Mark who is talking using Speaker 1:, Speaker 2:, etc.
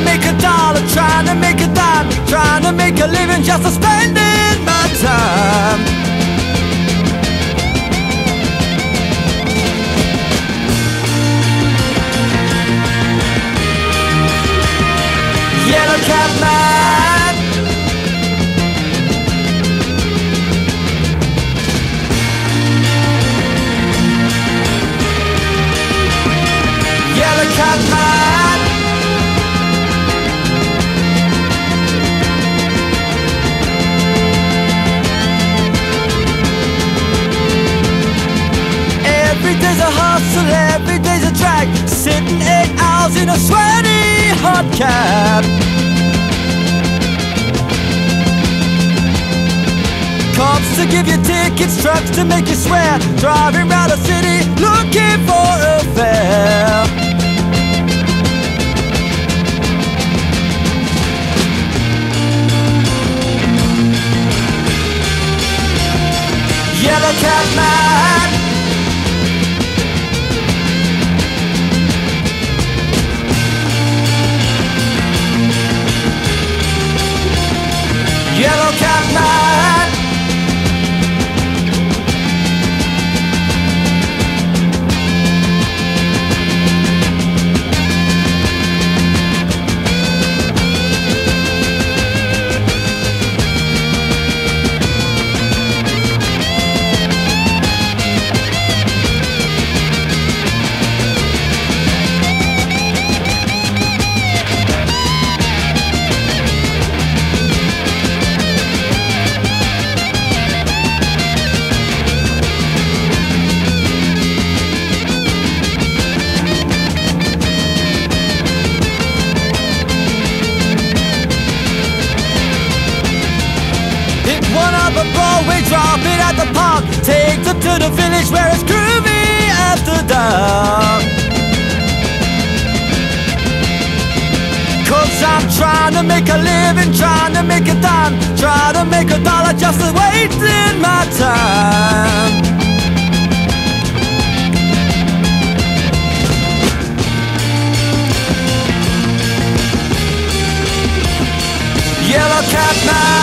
Speaker 1: make a dollar, trying to make a dime, trying to make a living just for spending my time. Yellow Cab Man. Sitting eight hours in a sweaty hot cab. Cops to give you tickets, trucks to make you swear. Driving around the city looking one up before we drop it at the park. Take it to the village where it's groovy after dark. Cause I'm trying to make a living, trying to make a dime Trying to make a dollar just to my time. Yellow cab man.